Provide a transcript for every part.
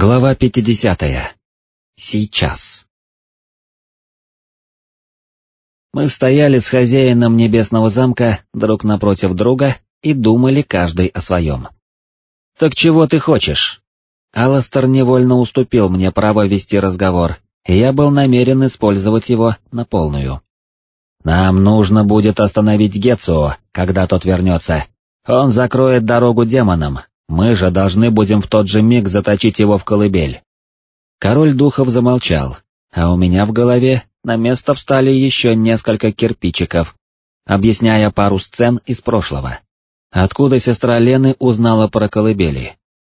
Глава 50. Сейчас. Мы стояли с хозяином Небесного замка друг напротив друга и думали каждый о своем. «Так чего ты хочешь?» Аластер невольно уступил мне право вести разговор, и я был намерен использовать его на полную. «Нам нужно будет остановить Гетсуо, когда тот вернется. Он закроет дорогу демонам, мы же должны будем в тот же миг заточить его в колыбель. Король духов замолчал, а у меня в голове на место встали еще несколько кирпичиков, объясняя пару сцен из прошлого. Откуда сестра Лены узнала про колыбели?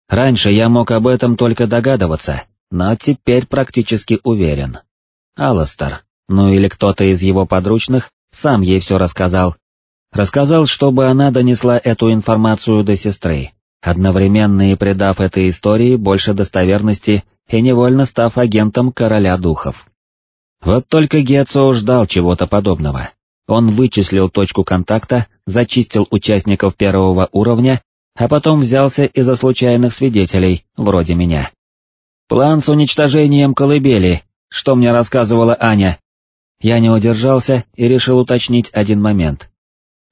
Раньше я мог об этом только догадываться, но теперь практически уверен. Алластер, ну или кто-то из его подручных, сам ей все рассказал. Рассказал, чтобы она донесла эту информацию до сестры, одновременно и придав этой истории больше достоверности и невольно став агентом короля духов. Вот только Гетсо ждал чего-то подобного. Он вычислил точку контакта, зачистил участников первого уровня, а потом взялся из-за случайных свидетелей, вроде меня. План с уничтожением колыбели, что мне рассказывала Аня. Я не удержался и решил уточнить один момент.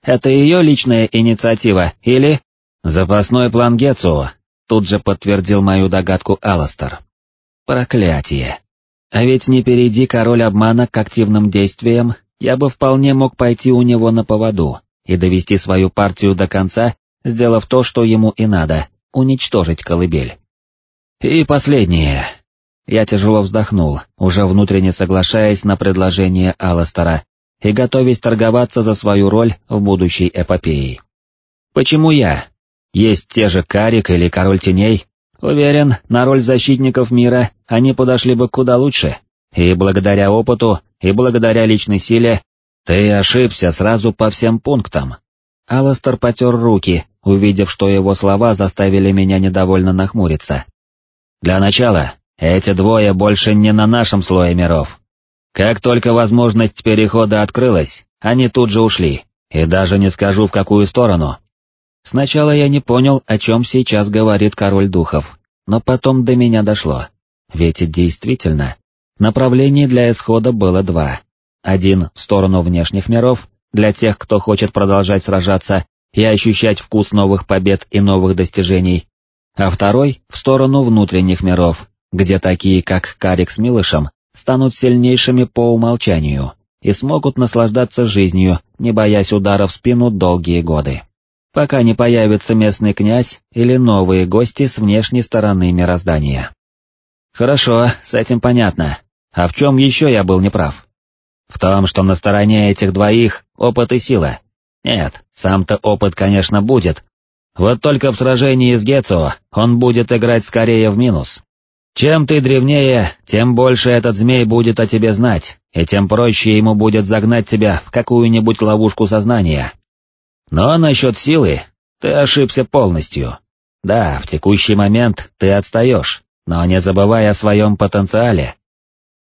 Это ее личная инициатива, или... «Запасной план Гетсуо», — тут же подтвердил мою догадку Аластер. «Проклятие. А ведь не перейди король обмана к активным действиям, я бы вполне мог пойти у него на поводу и довести свою партию до конца, сделав то, что ему и надо, уничтожить колыбель. И последнее. Я тяжело вздохнул, уже внутренне соглашаясь на предложение Аластера и готовясь торговаться за свою роль в будущей эпопее. Почему я? Есть те же Карик или Король Теней, уверен, на роль защитников мира они подошли бы куда лучше, и благодаря опыту, и благодаря личной силе, ты ошибся сразу по всем пунктам. Аластер потер руки, увидев, что его слова заставили меня недовольно нахмуриться. Для начала, эти двое больше не на нашем слое миров. Как только возможность перехода открылась, они тут же ушли, и даже не скажу в какую сторону, Сначала я не понял, о чем сейчас говорит король духов, но потом до меня дошло. Ведь действительно, направлений для исхода было два. Один в сторону внешних миров, для тех, кто хочет продолжать сражаться и ощущать вкус новых побед и новых достижений, а второй в сторону внутренних миров, где такие, как Карик с Милышем, станут сильнейшими по умолчанию и смогут наслаждаться жизнью, не боясь удара в спину долгие годы пока не появится местный князь или новые гости с внешней стороны мироздания. Хорошо, с этим понятно. А в чем еще я был неправ? В том, что на стороне этих двоих опыт и сила. Нет, сам-то опыт, конечно, будет. Вот только в сражении с Гецо он будет играть скорее в минус. Чем ты древнее, тем больше этот змей будет о тебе знать, и тем проще ему будет загнать тебя в какую-нибудь ловушку сознания, но насчет силы ты ошибся полностью. Да, в текущий момент ты отстаешь, но не забывай о своем потенциале.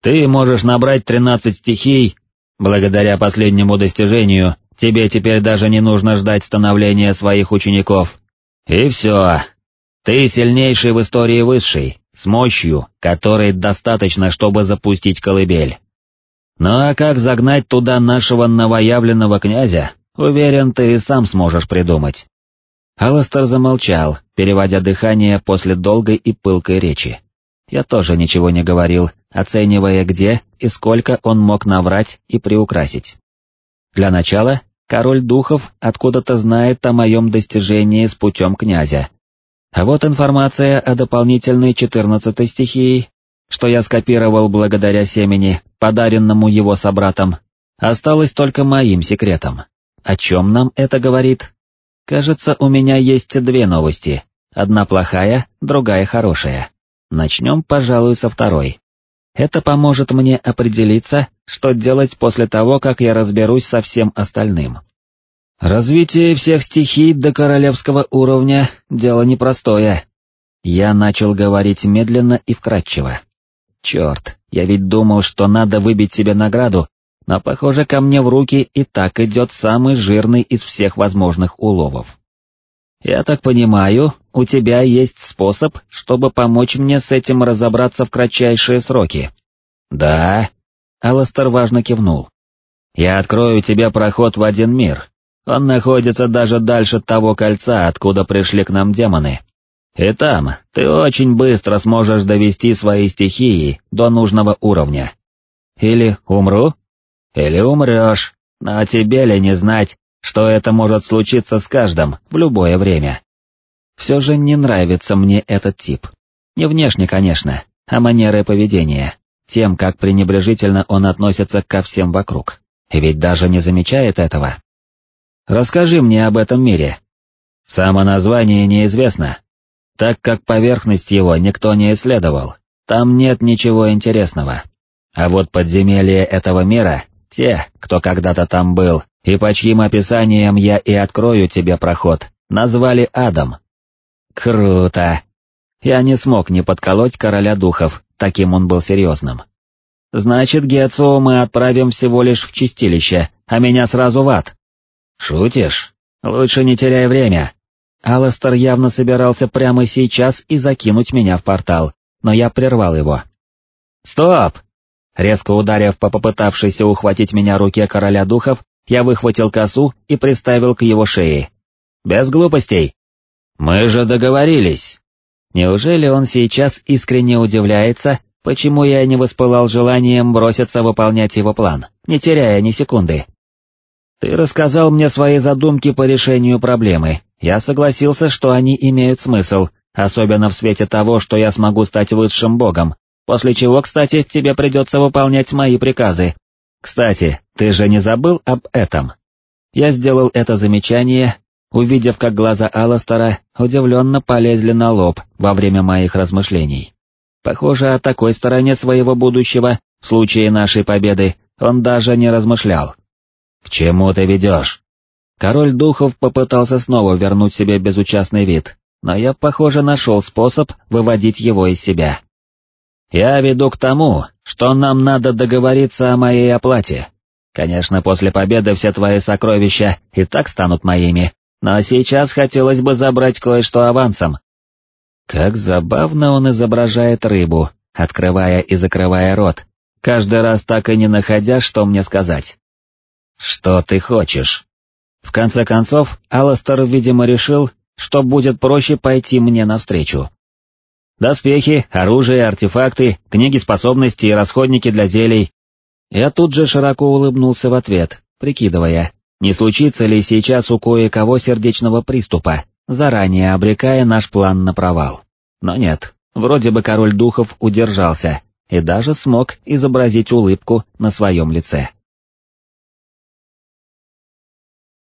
Ты можешь набрать 13 стихий, благодаря последнему достижению тебе теперь даже не нужно ждать становления своих учеников. И все. Ты сильнейший в истории высший, с мощью, которой достаточно, чтобы запустить колыбель. Ну а как загнать туда нашего новоявленного князя, Уверен, ты и сам сможешь придумать. Аластер замолчал, переводя дыхание после долгой и пылкой речи. Я тоже ничего не говорил, оценивая где и сколько он мог наврать и приукрасить. Для начала, король духов откуда-то знает о моем достижении с путем князя. А вот информация о дополнительной четырнадцатой стихии, что я скопировал благодаря семени, подаренному его собратам, осталась только моим секретом. О чем нам это говорит? Кажется, у меня есть две новости. Одна плохая, другая хорошая. Начнем, пожалуй, со второй. Это поможет мне определиться, что делать после того, как я разберусь со всем остальным. Развитие всех стихий до королевского уровня — дело непростое. Я начал говорить медленно и вкратчиво. Черт, я ведь думал, что надо выбить себе награду но, похоже, ко мне в руки и так идет самый жирный из всех возможных уловов. Я так понимаю, у тебя есть способ, чтобы помочь мне с этим разобраться в кратчайшие сроки? Да. Аластер важно кивнул. Я открою тебе проход в один мир. Он находится даже дальше того кольца, откуда пришли к нам демоны. И там ты очень быстро сможешь довести свои стихии до нужного уровня. Или умру? Или умрешь, но тебе ли не знать, что это может случиться с каждым в любое время? Все же не нравится мне этот тип. Не внешне, конечно, а манеры поведения, тем, как пренебрежительно он относится ко всем вокруг. И ведь даже не замечает этого. Расскажи мне об этом мире. Само название неизвестно, так как поверхность его никто не исследовал, там нет ничего интересного. А вот подземелья этого мира, те, кто когда-то там был, и по чьим описаниям я и открою тебе проход, назвали адом. Круто! Я не смог не подколоть короля духов, таким он был серьезным. Значит, Гетсу мы отправим всего лишь в чистилище, а меня сразу в ад. Шутишь? Лучше не теряй время. Алластер явно собирался прямо сейчас и закинуть меня в портал, но я прервал его. «Стоп!» Резко ударив по попытавшейся ухватить меня руке короля духов, я выхватил косу и приставил к его шее. «Без глупостей!» «Мы же договорились!» Неужели он сейчас искренне удивляется, почему я не воспылал желанием броситься выполнять его план, не теряя ни секунды? «Ты рассказал мне свои задумки по решению проблемы, я согласился, что они имеют смысл, особенно в свете того, что я смогу стать высшим богом, после чего, кстати, тебе придется выполнять мои приказы. Кстати, ты же не забыл об этом?» Я сделал это замечание, увидев, как глаза Алластера удивленно полезли на лоб во время моих размышлений. Похоже, о такой стороне своего будущего, в случае нашей победы, он даже не размышлял. «К чему ты ведешь?» Король духов попытался снова вернуть себе безучастный вид, но я, похоже, нашел способ выводить его из себя. «Я веду к тому, что нам надо договориться о моей оплате. Конечно, после победы все твои сокровища и так станут моими, но сейчас хотелось бы забрать кое-что авансом». Как забавно он изображает рыбу, открывая и закрывая рот, каждый раз так и не находя, что мне сказать. «Что ты хочешь?» В конце концов, Алластер, видимо, решил, что будет проще пойти мне навстречу. Доспехи, оружие, артефакты, книги способностей и расходники для зелий. Я тут же широко улыбнулся в ответ, прикидывая, не случится ли сейчас у кое-кого сердечного приступа, заранее обрекая наш план на провал. Но нет, вроде бы король духов удержался и даже смог изобразить улыбку на своем лице.